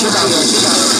学长，有学。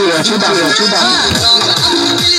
我知道，我知道。